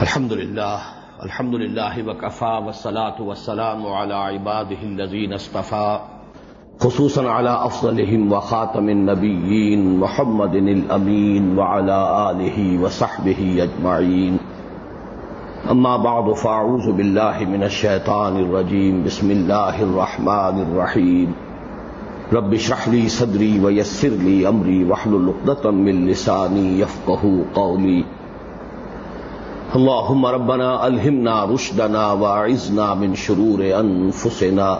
الحمد لله الحمد لله وكفى والصلاة والسلام على عباده الذين اصطفى خصوصا على أفضلهم وخاتم النبيين محمد الأمين وعلى آله وصحبه أجمعين أما بعد فأعوذ بالله من الشيطان الرجيم بسم الله الرحمن الرحيم رب اشرح لي صدري ويسر لي أمري واحلل عقدة من لساني يفقهوا قولي اللهم ربنا ألهمنا رشدنا واعذنا من شرور أنفسنا.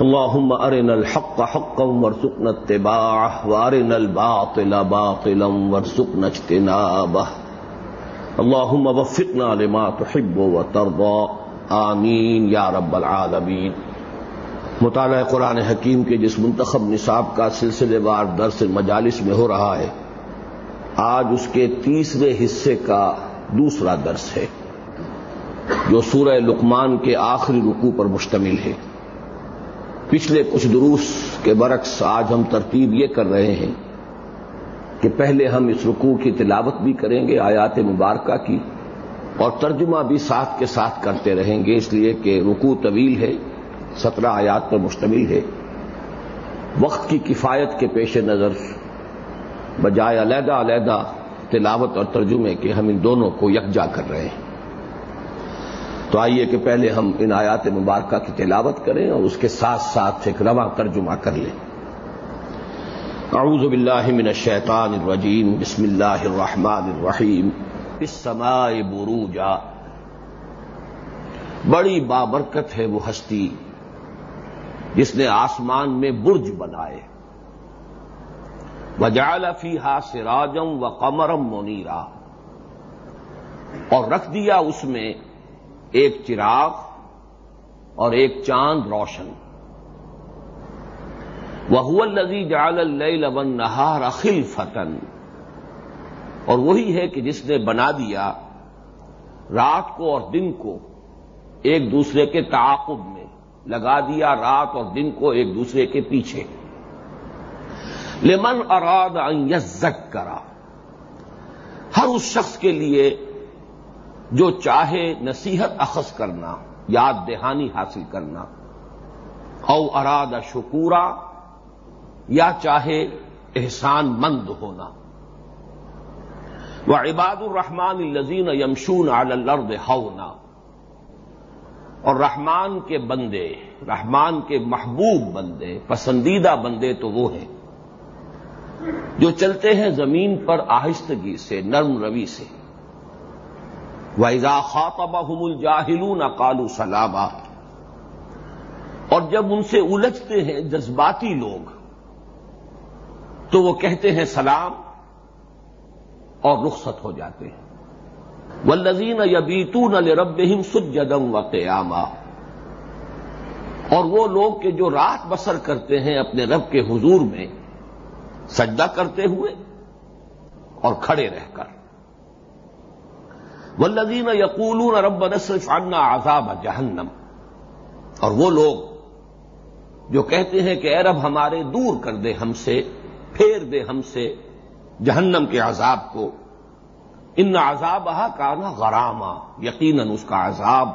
اللهم أرنا الحق حقا وارزقنا اتباعه، وأرنا الباطل باطلا وارزقنا اجتنابه. اللهم وفقنا لما تحب وترضى. آمين يا رب العالمين. مطالعہ قرآن حکیم کے جس منتخب نصاب کا سلسلے وار درس مجالس میں ہو رہا ہے، آج اس کے تیسرے حصے کا دوسرا درس ہے، جو سورہ لقمان کے آخری رکوع پر مشتمل ہے۔ پچھلے کچھ دروس کے برعکس آج ہم ترتیب یہ کر رہے ہیں کہ پہلے ہم اس رکوع کی تلاوت بھی کریں گے، آیات مبارکہ کی، اور ترجمہ بھی ساتھ کے ساتھ کرتے رہیں گے۔ اس لیے کہ رکوع طویل ہے، سترہ آیات پر مشتمل ہے۔ وقت کی کفایت کے پیش نظر، بجائے علیحدہ علیحدہ تلاوت اور ترجمے کے ہم ان دونوں کو یکجا کر رہے ہیں۔ تو آئیے کہ پہلے ہم ان آیات مبارکہ کی تلاوت کریں اور اس کے ساتھ ساتھ ایک رواں ترجمہ کر لیں۔ اعوذ باللہ من الشیطان الرجیم، بسم اللہ الرحمن الرحیم۔ السماء بروجا۔ بڑی بابرکت ہے وہ ہستی جس نے آسمان میں برج بنائے۔ وجال فی ہا سراجم و قمرم منیرا۔ اور رکھ دیا اس میں ایک چراغ اور ایک چاند روشن۔ وہ الزی جال لبن نہار اخل فتن اور وہی ہے کہ جس نے بنا دیا رات کو اور دن کو ایک دوسرے کے تعاقب میں، لگا دیا رات اور دن کو ایک دوسرے کے پیچھے۔ لمن اراد یزک کرا ہر اس شخص کے لیے جو چاہے نصیحت اخذ کرنا، یاد دہانی حاصل کرنا۔ او اراد شکورا، یا چاہے احسان مند ہونا۔ وہ عباد الرحمان الزین یمشون الرد ہونا اور رحمان کے بندے، رحمان کے محبوب بندے، پسندیدہ بندے تو وہ ہیں۔ جو چلتے ہیں زمین پر آہستگی سے، نرم روی سے۔ ویزا خاطبہ الجاہلون کالو سلامہ اور جب ان سے الجھتے ہیں جذباتی لوگ، تو وہ کہتے ہیں سلام اور رخصت ہو جاتے ہیں۔ ولزین یبیتون لربہم سجدم و قیاما اور وہ لوگ کہ جو رات بسر کرتے ہیں اپنے رب کے حضور میں سجدہ کرتے ہوئے اور کھڑے رہ کر۔ ولزین یقولون رب نصرف عنا عذاب جہنم اور وہ لوگ جو کہتے ہیں کہ اے رب ہمارے دور کر دے ہم سے، پھیر دے ہم سے جہنم کے عذاب کو۔ ان عذاب کا نا غرامہ یقیناً اس کا عذاب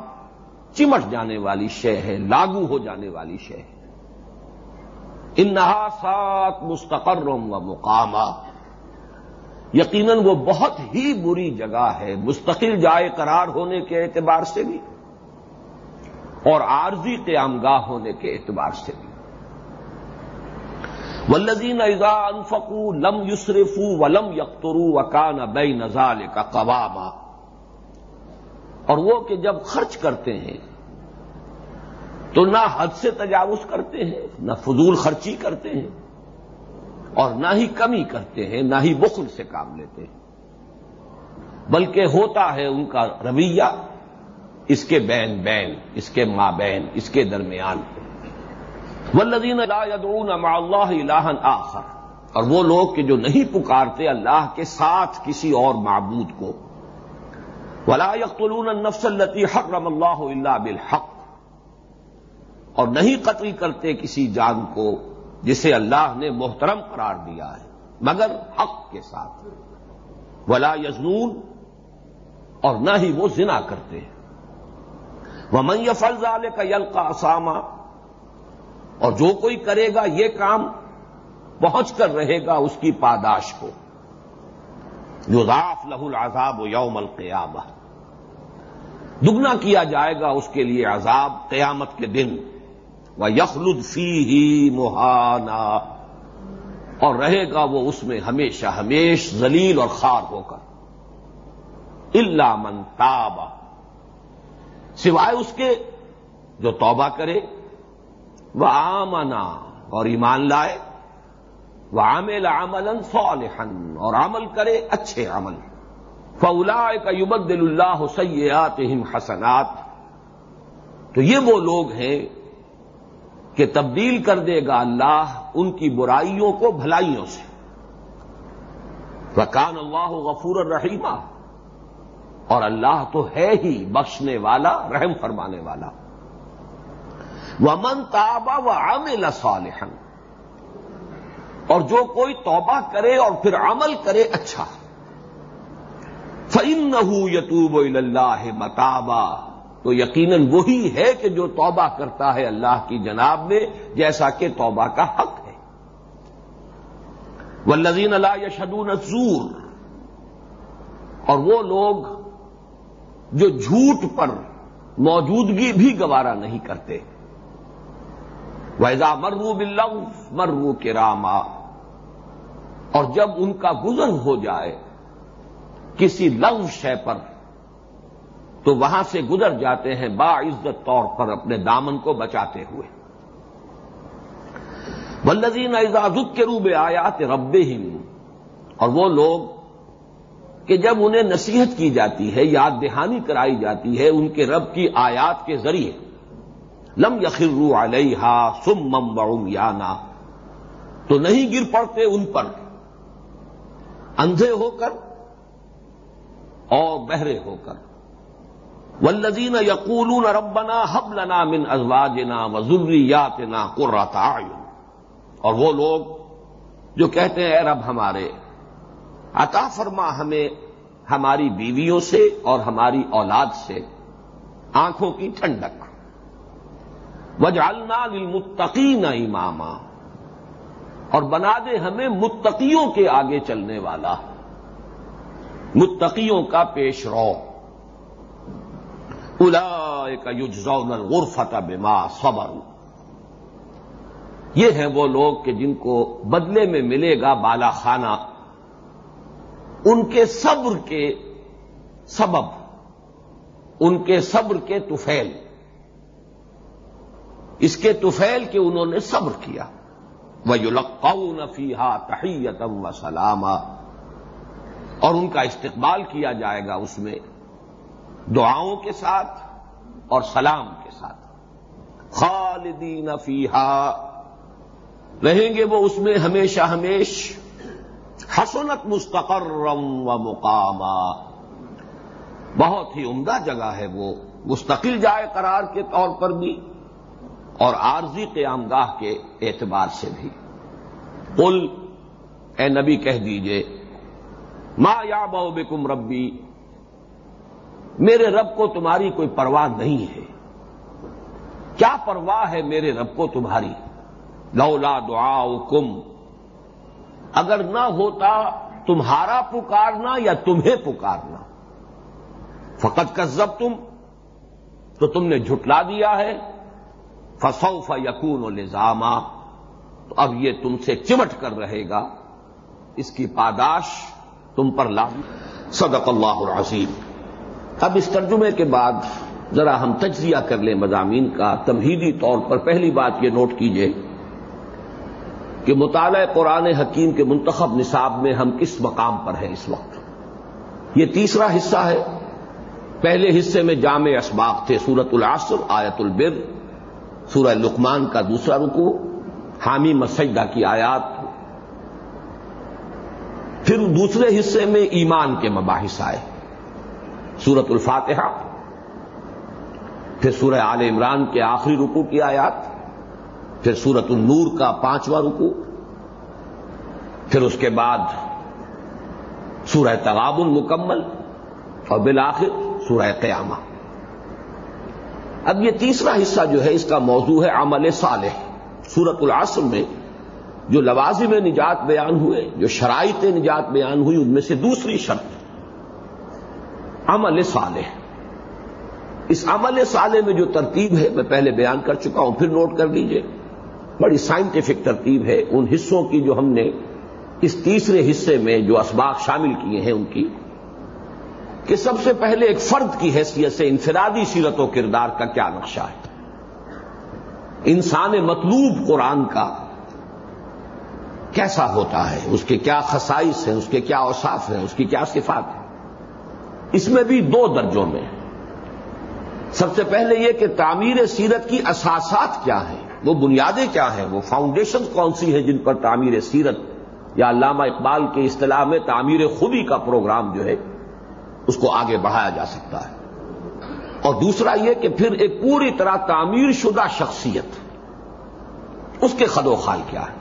چمٹ جانے والی شے ہے، لاگو ہو جانے والی شے ہے۔ ان سات مستقر و مقامہ۔ یقیناً وہ بہت ہی بری جگہ ہے، مستقل جائے قرار ہونے کے اعتبار سے بھی اور عارضی قیام گاہ ہونے کے اعتبار سے بھی۔ ولزین ایزا انفقو لم یسرفو ولم یقترو وکان بے نزال کا قوامہ اور وہ کہ جب خرچ کرتے ہیں تو نہ حد سے تجاوز کرتے ہیں، نہ فضول خرچی کرتے ہیں اور نہ ہی کمی کرتے ہیں، نہ ہی بخل سے کام لیتے ہیں۔ بلکہ ہوتا ہے ان کا رویہ، اس کے بین بین، اس کے ماں بین اس کے درمیان۔ ولدین اللہ الہن آخر۔ اور وہ لوگ کہ جو نہیں پکارتے اللہ کے ساتھ کسی اور معبود کو۔ ولا یقتلون النفس التی حرم اللہ اللہ بالحق۔ اور نہیں قتل کرتے کسی جان کو جسے اللہ نے محترم قرار دیا ہے، مگر حق کے ساتھ۔ ولا یزنون اور نہ ہی وہ زنا کرتے ہیں۔ وہ من فل والے کا یل کا اسامہ اور جو کوئی کرے گا یہ کام پہنچ کر رہے گا اس کی پاداش کو۔ جو راف لہ العذاب و یوم القیامہ۔ دگنا کیا جائے گا اس کے لیے عذاب قیامت کے دن۔ وہ یخلد فی ہی مہانا اور رہے گا وہ اس میں ہمیشہ ہمیش ذلیل اور خار ہو کر۔ اللہ من تابا سوائے اس کے جو توبہ کرے وہ آمنا اور ایمان لائے وہ عامل عمل صالحن اور عمل کرے اچھے عمل۔ فولا کا یبد اللہ سیات حسنات۔ تو یہ وہ لوگ ہیں کہ تبدیل کر دے گا اللہ ان کی برائیوں کو بھلائیوں سے۔ وکان اللہ غفور الرحیمہ اور اللہ تو ہے ہی بخشنے والا، رحم فرمانے والا۔ وہ من تابا و عامل صالحن اور جو کوئی توبہ کرے اور پھر عمل کرے اچھا۔ فعن نہ یتوب اللہ متابا۔ تو یقیناً وہی ہے کہ جو توبہ کرتا ہے اللہ کی جناب میں، جیسا کہ توبہ کا حق ہے۔ وہ لذین اللہ یشدون زور اور وہ لوگ جو جھوٹ پر موجودگی بھی گوارا نہیں کرتے۔ ویزا مرو بل مرو کے راما اور جب ان کا گزر ہو جائے کسی لغ شے پر تو وہاں سے گزر جاتے ہیں باعزت طور پر اپنے دامن کو بچاتے ہوئے۔ ولزین اعزازت کے روبے آیات رب اور وہ لوگ کہ جب انہیں نصیحت کی جاتی ہے، یاد دہانی کرائی جاتی ہے ان کے رب کی آیات کے ذریعے، لم یخرو علیہ سم مم وم یا تو نہیں گر پڑتے ان پر، اندھے ہو کر اور بہرے ہو کر۔ ولزین یقول ربنا حب لنا من ازواجنا وزری یاتنا قرتا اور وہ لوگ جو کہتے ہیں اے رب ہمارے، عطا فرما ہمیں ہماری بیویوں سے اور ہماری اولاد سے آنکھوں کی ٹھنڈک۔ وجعلنا للمتقین اماما۔ اور بنا دے ہمیں متقیوں کے آگے چلنے والا۔ متقیوں کا پیش رو۔ الا یوجزون الغرفت بما صبر یہ ہیں وہ لوگ کہ جن کو بدلے میں ملے گا بالا خانہ۔ ان کے صبر کے سبب، ان کے صبر کے توفیل۔ اس کے توفیل کے انہوں نے صبر کیا۔ وہ یلقو نفیحا تحیتم و سلامہ اور ان کا استقبال کیا جائے گا اس میں۔ دعاؤں کے ساتھ اور سلام کے ساتھ۔ خالدین فیحا رہیں گے وہ اس میں ہمیشہ ہمیش۔ حسنت مستقرم و مقامہ بہت ہی عمدہ جگہ ہے وہ۔ مستقل جائے قرار کے طور پر بھی اور عارضی قیام گاہ کے اعتبار سے بھی۔ قل، اے نبی کہہ دیجیے، ما یا بو بکم ربی؟ میرے رب کو تمہاری کوئی پرواہ نہیں ہے۔ کیا پرواہ ہے میرے رب کو تمہاری؟ لولا دعا کم اگر نہ ہوتا تمہارا پکارنا یا تمہیں پکارنا۔ فقط کا تم تو تم نے جھٹلا دیا ہے۔ فسوف یقون و لزامہ تو اب یہ تم سے چمٹ کر رہے گا۔ اس کی پاداش تم پر لا۔ صدق اللہ العظیم۔ اب اس ترجمے کے بعد ذرا ہم تجزیہ کر لیں مضامین کا، تمہیدی طور پر پہلی بات یہ نوٹ کیجیے کہ مطالعہ قرآن حکیم کے منتخب نصاب میں ہم کس مقام پر ہیں اس وقت؟ یہ تیسرا حصہ ہے۔ پہلے حصے میں جامع اسباق تھے سورت العصر، آیت البر، سورہ لقمان کا دوسرا رکو حامی مسجدہ کی آیات۔ پھر دوسرے حصے میں ایمان کے مباحث آئے۔ سورت الفاتحہ، پھر سورہ آل عمران کے آخری رکو کی آیات، پھر سورت النور کا پانچواں رکو پھر اس کے بعد سورہ تغابن مکمل اور بالآخر سورہ قیامہ۔ اب یہ تیسرا حصہ جو ہے، اس کا موضوع ہے عمل صالح۔ سورت العصر میں جو لوازم نجات بیان ہوئے، جو شرائط نجات بیان ہوئی، ان میں سے دوسری شرط عمل صالح۔ اس عمل صالح میں جو ترتیب ہے، میں پہلے بیان کر چکا ہوں، پھر نوٹ کر لیجیے۔ بڑی سائنٹیفک ترتیب ہے، ان حصوں کی جو ہم نے اس تیسرے حصے میں جو اسباق شامل کیے ہیں ان کی، کہ سب سے پہلے ایک فرد کی حیثیت سے انفرادی سیرت و کردار کا کیا نقشہ ہے۔ انسان مطلوب قرآن کا کیسا ہوتا ہے؟ اس کے کیا خصائص ہیں؟ اس کے کیا اوصاف ہیں؟ اس کی کیا صفات ہے اس میں بھی دو درجوں میں سب سے پہلے یہ کہ تعمیر سیرت کی اساسات کیا ہیں، وہ بنیادیں کیا ہیں، وہ فاؤنڈیشن کون سی ہیں جن پر تعمیر سیرت یا علامہ اقبال کے اصطلاح میں تعمیر خودی کا پروگرام جو ہے، اس کو آگے بڑھایا جا سکتا ہے۔ اور دوسرا یہ کہ پھر ایک پوری طرح تعمیر شدہ شخصیت، اس کے خد و خال کیا ہے۔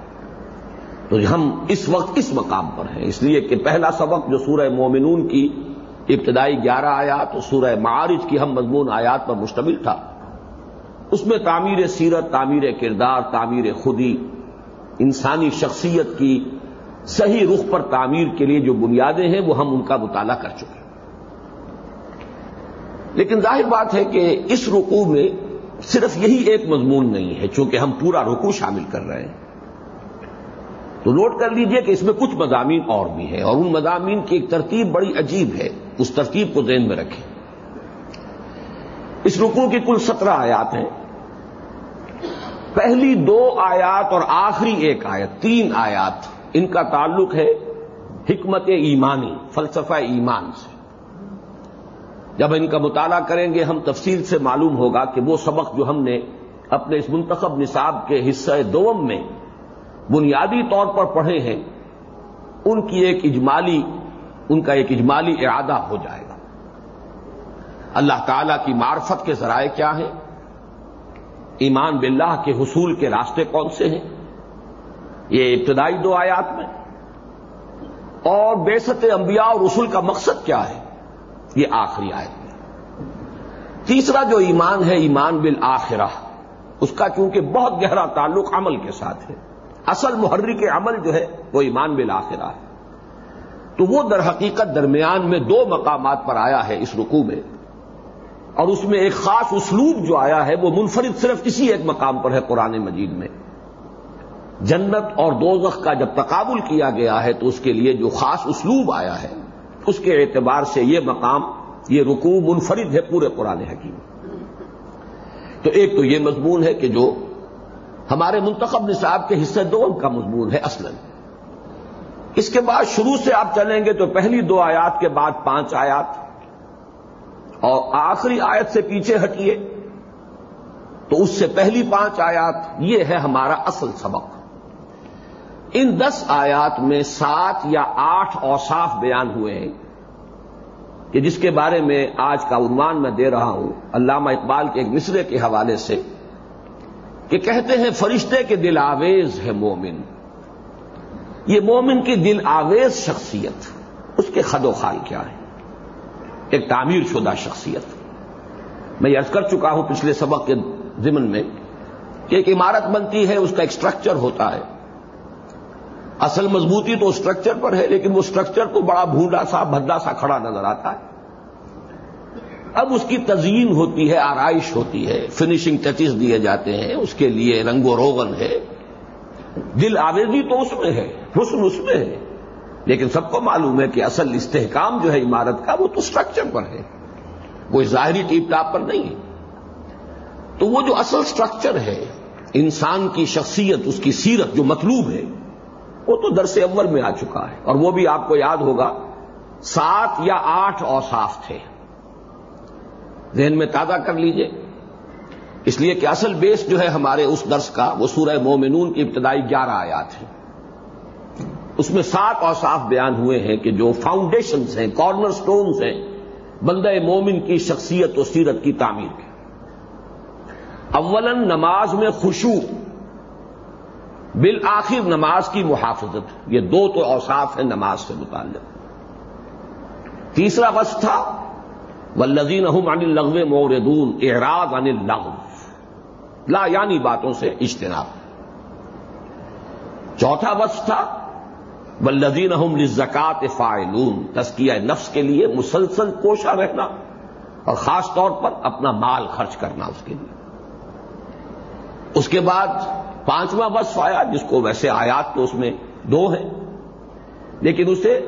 تو ہم اس وقت اس مقام پر ہیں، اس لیے کہ پہلا سبق جو سورہ مومنون کی ابتدائی گیارہ آیات اور سورہ معارج کی ہم مضمون آیات پر مشتمل تھا۔ اس میں تعمیر سیرت، تعمیر کردار، تعمیر خودی، انسانی شخصیت کی صحیح رخ پر تعمیر کے لیے جو بنیادیں ہیں، وہ ہم ان کا مطالعہ کر چکے لیکن ظاہر بات ہے کہ اس رکوع میں صرف یہی ایک مضمون نہیں ہے، چونکہ ہم پورا رکوع شامل کر رہے ہیں۔ تو نوٹ کر لیجیے کہ اس میں کچھ مضامین اور بھی ہیں اور ان مضامین کی ایک ترتیب بڑی عجیب ہے۔ اس ترتیب کو ذہن میں رکھیں۔ اس رکوع کی کل سترہ آیات ہیں۔ پہلی دو آیات اور آخری ایک آیت، تین آیات، ان کا تعلق ہے حکمت ایمانی، فلسفہ ایمان سے۔ جب ان کا مطالعہ کریں گے، ہم تفصیل سے معلوم ہوگا کہ وہ سبق جو ہم نے اپنے اس منتخب نصاب کے حصہ دوم میں بنیادی طور پر پڑھے ہیں، ان کی ایک اجمالی ان کا ایک اجمالی ارادہ ہو جائے گا۔ اللہ تعالی کی معرفت کے ذرائع کیا ہیں؟ ایمان باللہ کے حصول کے راستے کون سے ہیں؟ یہ ابتدائی دو آیات میں۔ اور بیست انبیاء اور رسول کا مقصد کیا ہے؟ یہ آخری آیت میں۔ تیسرا جو ایمان ہے، ایمان بالآخرہ، اس کا کیونکہ بہت گہرا تعلق عمل کے ساتھ ہے۔ اصل محرک عمل جو ہے، وہ ایمان بالآخرہ ہے۔ تو وہ در حقیقت درمیان میں دو مقامات پر آیا ہے اس رکوع میں۔ اور اس میں ایک خاص اسلوب جو آیا ہے وہ منفرد صرف اسی ایک مقام پر ہے قرآن مجید میں۔ جنت اور دوزخ کا جب تقابل کیا گیا ہے تو اس کے لیے جو خاص اسلوب آیا ہے، اس کے اعتبار سے یہ مقام، یہ رکوع منفرد ہے پورے قرآن حکیم۔ تو ایک تو یہ مضمون ہے کہ جو ہمارے منتخب نصاب کے حصے دو کا مضمون ہے اصل اس کے بعد شروع سے آپ چلیں گے تو پہلی دو آیات کے بعد پانچ آیات اور آخری آیت سے پیچھے ہٹیے تو اس سے پہلی پانچ آیات یہ ہے ہمارا اصل سبق۔ ان دس آیات میں سات یا آٹھ اوصاف بیان ہوئے ہیں کہ جس کے بارے میں آج کا عنوان میں دے رہا ہوں، علامہ اقبال کے ایک مصرے کے حوالے سے کہ کہتے ہیں، فرشتے کے دل آویز ہے مومن۔ یہ مومن کی دل آویز شخصیت اس کے خد و خال کیا ہے؟ ایک تعمیر شدہ شخصیت۔ میں یہ کر چکا ہوں پچھلے سبق کے ضمن میں کہ ایک عمارت بنتی ہے، اس کا ایک اسٹرکچر ہوتا ہے۔ اصل مضبوطی تو اسٹرکچر پر ہے، لیکن وہ اسٹرکچر تو بڑا بھونڈا سا، بھدا سا کھڑا نظر آتا ہے۔ اب اس کی تزئین ہوتی ہے، آرائش ہوتی ہے۔ فنیشنگ ٹچز دیے جاتے ہیں، اس کے لیے رنگ و روغن ہے۔ دل آویزی تو اس میں ہے۔ حسن اس میں ہے۔ لیکن سب کو معلوم ہے کہ اصل استحکام جو ہے عمارت کا وہ تو اسٹرکچر پر ہے۔ کوئی ظاہری ٹیپ ٹاپ پر نہیں ہے۔ تو وہ جو اصل اسٹرکچر ہے، انسان کی شخصیت، اس کی سیرت جو مطلوب ہے، وہ تو درس اول میں آ چکا ہے۔ اور وہ بھی آپ کو یاد ہوگا، سات یا آٹھ اوصاف تھے۔ ذہن میں تازہ کر لیجیے۔ اس لیے کہ اصل بیس جو ہے ہمارے اس درس کا، وہ سورہ مومنون کی ابتدائی گیارہ آیات ہیں۔ اس میں سات اوصاف بیان ہوئے ہیں کہ جو فاؤنڈیشنز ہیں کارنر سٹونز ہیں، بندہ مومن کی شخصیت و سیرت کی تعمیر کے۔ اولن نماز میں خوشو بالآخر نماز کی محافظت۔ یہ دو تو اوصاف ہیں نماز سے متعلق۔ تیسرا وصف تھا ولزین عن الغو موردون اعراض عن الغو لا یعنی باتوں سے اجتناب۔ چوتھا وصف تھا ولزین احم زکات فائلون تسکیہ نفس کے لیے مسلسل کوشاں رہنا اور خاص طور پر اپنا مال خرچ کرنا اس کے لیے۔ اس کے بعد پانچواں وصف آیا، جس کو ویسے آیات تو اس میں دو ہیں، لیکن اسے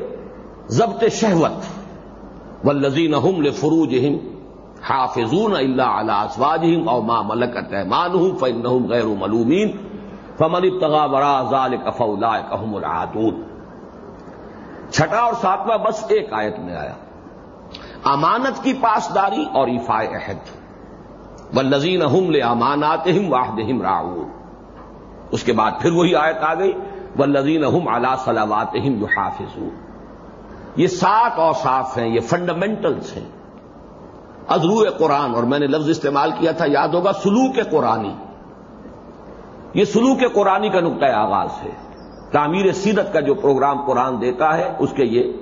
ضبط شہوت و لذین فروج حافظون اللہ علاسواج او ماں ملکت مان ہوں فن غیر ملومین، فمن ابتغا برا ضال کفلا کہم العدود چھٹا اور ساتواں بس ایک آیت میں آیا۔ امانت کی پاسداری اور ایفا عہد۔ و لذین ہم لے امانات ہم واحد ہم اس کے بعد پھر وہی آیت آ گئی۔ و لذین ہم اعلی صلاوات ہم جو حافظ یہ سات اور صاف ہیں، یہ فنڈامنٹلس ہیں۔ ازرو قرآن، اور میں نے لفظ استعمال کیا تھا، یاد ہوگا، سلوک قرآنی۔ یہ سلوک قرآنی کا نقطۂ آغاز ہے۔ تعمیر سیرت کا جو پروگرام قرآن دیتا ہے، اس کے یہ،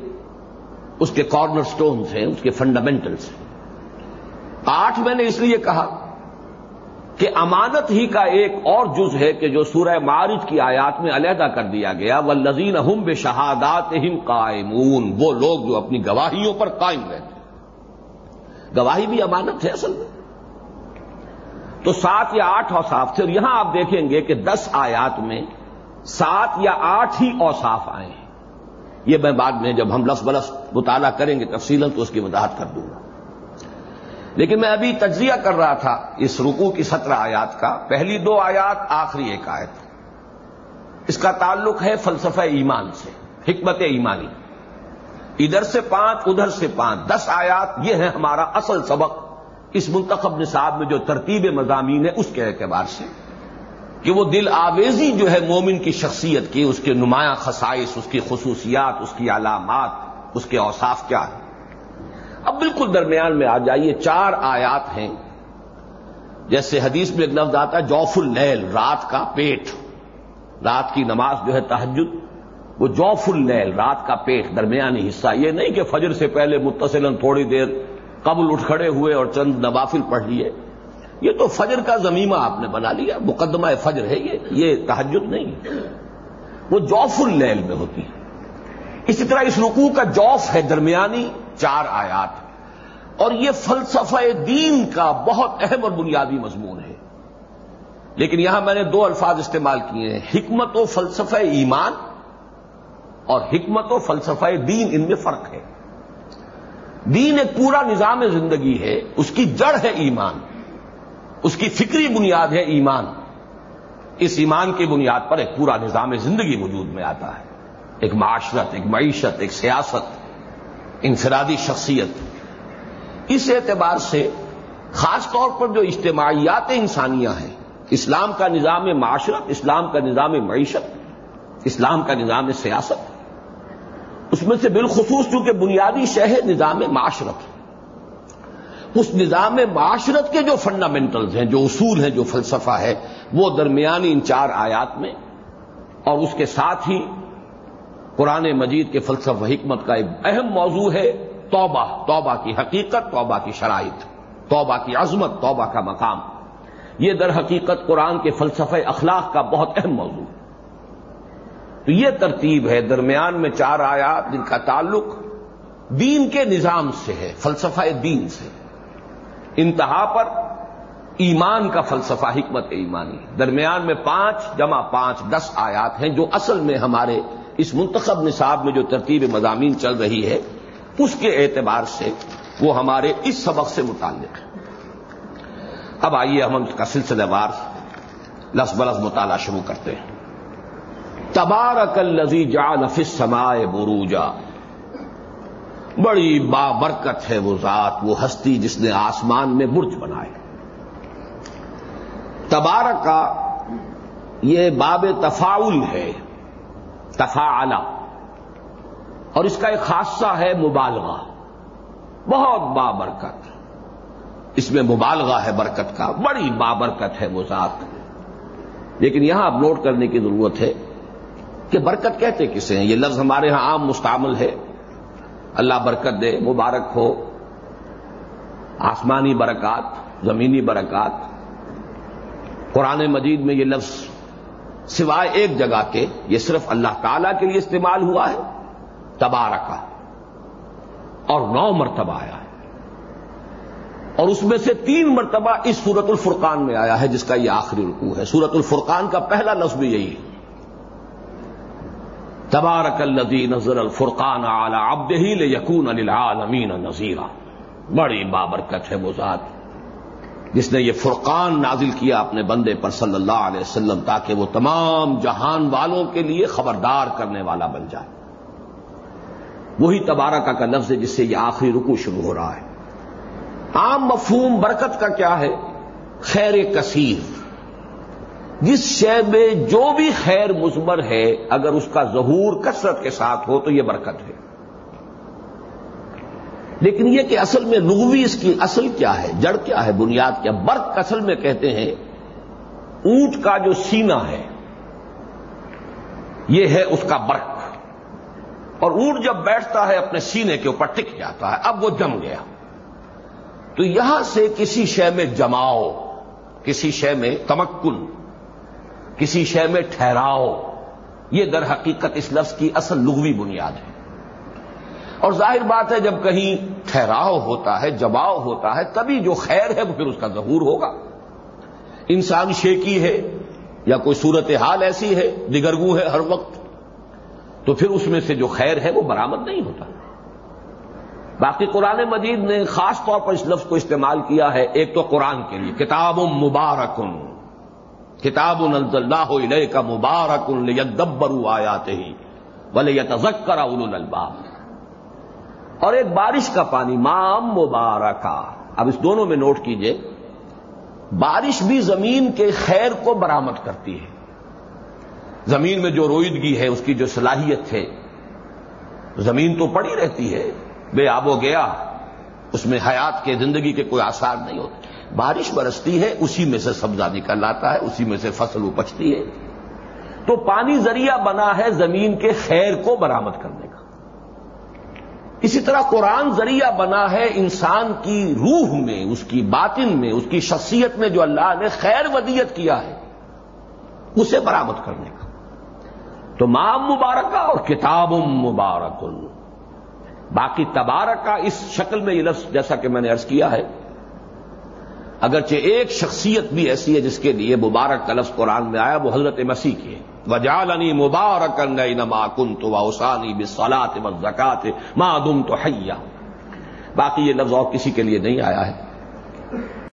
اس کے کارنر سٹونز ہیں، اس کے فنڈامنٹلس ہیں۔ آٹھ میں نے اس لیے کہا کہ امانت ہی کا ایک اور جز ہے کہ جو سورہ معارج کی آیات میں علیحدہ کر دیا گیا وہ لذین ہم بے شہادات ہم قائمون۔ وہ لوگ جو اپنی گواہیوں پر قائم رہتے ہیں۔ گواہی بھی امانت ہے اصل میں۔ تو سات یا آٹھ اوساف تھے اور یہاں آپ دیکھیں گے کہ دس آیات میں سات یا آٹھ ہی اوساف آئے ہیں۔ یہ میں بعد میں جب ہم لفظ بلس مطالعہ کریں گے تفصیل تو اس کی وضاحت کر دوں گا۔ لیکن میں ابھی تجزیہ کر رہا تھا اس رکو کی سترہ آیات کا۔ پہلی دو آیات، آخری ایک آیت۔ اس کا تعلق ہے فلسفہ ایمان سے، حکمت ایمانی۔ ادھر سے پانچ، ادھر سے پانچ۔ دس آیات، یہ ہے ہمارا اصل سبق۔ اس منتخب نصاب میں جو ترتیب مضامین ہے اس کے اعتبار سے۔ کہ وہ دل آویزی جو ہے مومن کی شخصیت کی، اس کے نمایاں خصائص، اس کی خصوصیات، اس کی علامات، اس کے اوصاف کیا ہے اب بالکل درمیان میں آ جائیے، چار آیات ہیں۔ جیسے حدیث میں ایک لفظ آتا ہے، جوف اللیل، رات کا پیٹ۔ رات کی نماز جو ہے تحجد وہ جوف اللیل، رات کا پیٹ۔ درمیانی حصہ۔ یہ نہیں کہ فجر سے پہلے متصل تھوڑی دیر قبل اٹھ کھڑے ہوئے اور چند نوافل پڑھ لیے۔ یہ تو فجر کا زمینہ آپ نے بنا لیا، مقدمہ فجر ہے یہ یہ تحجد نہیں۔ وہ جوف اللیل میں ہوتی ہے۔ اسی طرح اس رکوع کا جوف ہے درمیانی چار آیات۔ اور یہ فلسفہ دین کا بہت اہم اور بنیادی مضمون ہے۔ لیکن یہاں میں نے دو الفاظ استعمال کیے ہیں۔ حکمت و فلسفہ ایمان اور حکمت و فلسفہ دین، ان میں فرق ہے۔ دین ایک پورا نظام زندگی ہے، اس کی جڑ ہے ایمان۔ اس کی فکری بنیاد ہے ایمان۔ اس ایمان کی بنیاد پر ایک پورا نظام زندگی وجود میں آتا ہے۔ ایک معاشرت، ایک معیشت، ایک سیاست، انفرادی شخصیت۔ اس اعتبار سے خاص طور پر جو اجتماعیات انسانیاں ہیں، اسلام کا نظام معاشرت، اسلام کا نظام معیشت، اسلام کا نظام سیاست، اس میں سے بالخصوص چونکہ بنیادی شہر نظام معاشرت۔ اس نظام معاشرت کے جو فنڈامنٹلز ہیں، جو اصول ہیں، جو فلسفہ ہے، وہ درمیانی ان چار آیات میں، اور اس کے ساتھ ہی قرآن مجید کے فلسفہ حکمت کا ایک اہم موضوع ہے، توبہ توبہ کی حقیقت، توبہ کی شرائط، توبہ کی عظمت، توبہ کا مقام۔ یہ در حقیقت قرآن کے فلسفہ اخلاق کا بہت اہم موضوع ہے۔ تو یہ ترتیب ہے، درمیان میں چار آیات جن کا تعلق دین کے نظام سے ہے، فلسفہ دین سے۔ انتہا پر ایمان کا فلسفہ، حکمت ایمانی۔ درمیان میں پانچ، جمع پانچ، دس آیات ہیں جو اصل میں ہمارے اس منتخب نصاب میں جو ترتیب مضامین چل رہی ہے، اس کے اعتبار سے وہ ہمارے اس سبق سے متعلق ہے اب آئیے ہم اس کا سلسلہ وار، لس بلس مطالعہ شروع کرتے ہیں۔ تبارک الزی جا نفس سمائے بروجا۔ بڑی بابرکت ہے وہ ذات، وہ ہستی جس نے آسمان میں برج بنائے تبارک کا یہ باب تفاول ہے تفا اور اس کا ایک خاصہ ہے مبالغہ۔ بہت بابرکت۔ اس میں مبالغہ ہے برکت کا، بڑی بابرکت ہے وہ ذات۔ لیکن یہاں اب نوٹ کرنے کی ضرورت ہے کہ برکت کہتے کسے ہیں؟ یہ لفظ ہمارے ہاں عام مستعمل ہے۔ اللہ برکت دے، مبارک ہو۔ آسمانی برکات، زمینی برکات۔ قرآن مجید میں یہ لفظ سوائے ایک جگہ کے، یہ صرف اللہ تعالی کے لیے استعمال ہوا ہے تبارکا اور نو مرتبہ آیا ہے۔ اور اس میں سے تین مرتبہ اس سورت الفرقان میں آیا ہے، جس کا یہ آخری رکوع ہے۔ سورت الفرقان کا پہلا لفظ بھی یہی ہے۔ تبارک الدی نظر الفرقان اعلی ابد ہی یقون العالمین نذیرہ بڑی بابرکت ہے وہ ذات۔ جس نے یہ فرقان نازل کیا اپنے بندے پر صلی اللہ علیہ وسلم تاکہ وہ تمام جہان والوں کے لیے خبردار کرنے والا بن جائے۔ وہی تبارکہ کا لفظ ہے جس سے یہ آخری رکو شروع ہو رہا ہے۔ عام مفہوم برکت کا کیا ہے؟ خیر کثیر۔ جس شے میں جو بھی خیر مزمر ہے، اگر اس کا ظہور کثرت کے ساتھ ہو تو یہ برکت ہے۔ لیکن یہ کہ اصل میں لغوی اس کی اصل کیا ہے، جڑ کیا ہے، بنیاد کیا، برق اصل میں کہتے ہیں، اونٹ کا جو سینا ہے، یہ ہے اس کا برق۔ اور اونٹ جب بیٹھتا ہے اپنے سینے کے اوپر، ٹک جاتا ہے، اب وہ جم گیا۔ تو یہاں سے کسی شے میں جماؤ، کسی شے میں تمکن۔ کسی شے میں ٹھہراؤ۔ یہ در حقیقت اس لفظ کی اصل لغوی بنیاد ہے۔ اور ظاہر بات ہے جب کہیں ٹھہراؤ ہوتا ہے جماؤ ہوتا ہے، تبھی جو خیر ہے وہ پھر اس کا ظہور ہوگا۔ انسان شیکی ہے یا کوئی صورت حال ایسی ہے دگرگو ہے ہر وقت، تو پھر اس میں سے جو خیر ہے وہ برامد نہیں ہوتا۔ باقی قرآن مجید نے خاص طور پر اس لفظ کو استعمال کیا ہے، ایک تو قرآن کے لیے، کتاب مبارکن۔ کتاب اللہ علیہ کا مبارکن یدبرو آیات ہی بلے یتذکر اول الباب اور ایک بارش کا پانی، مام مبارکہ۔ اب اس دونوں میں نوٹ کیجیے، بارش بھی زمین کے خیر کو برامد کرتی ہے۔ زمین میں جو روئدگی ہے، اس کی جو صلاحیت ہے، زمین تو پڑی رہتی ہے۔ بے آب و گیا، اس میں حیات کے زندگی کے کوئی آثار نہیں ہوتے۔ بارش برستی ہے، اسی میں سے سبزہ نکل آتا ہے، اسی میں سے فصل اپجتی ہے۔ تو پانی ذریعہ بنا ہے زمین کے خیر کو برامد کرنے کا۔ اسی طرح قرآن ذریعہ بنا ہے انسان کی روح میں، اس کی باطن میں، اس کی شخصیت میں جو اللہ نے خیر ودیت کیا ہے، اسے برامد کرنے کا۔ تو مام مبارکہ اور کتاب مبارک باقی تبارکہ اس شکل میں یہ لفظ جیسا کہ میں نے ارض کیا ہے اگرچہ ایک شخصیت بھی ایسی ہے جس کے لیے مبارک کا لفظ قرآن میں آیا، وہ حضرت مسیح کی ہے۔ وجالنی مبارک نما کن تو اوسانی بسلات و زکات معدم تو حیا باقی یہ لفظ اور کسی کے لیے نہیں آیا ہے۔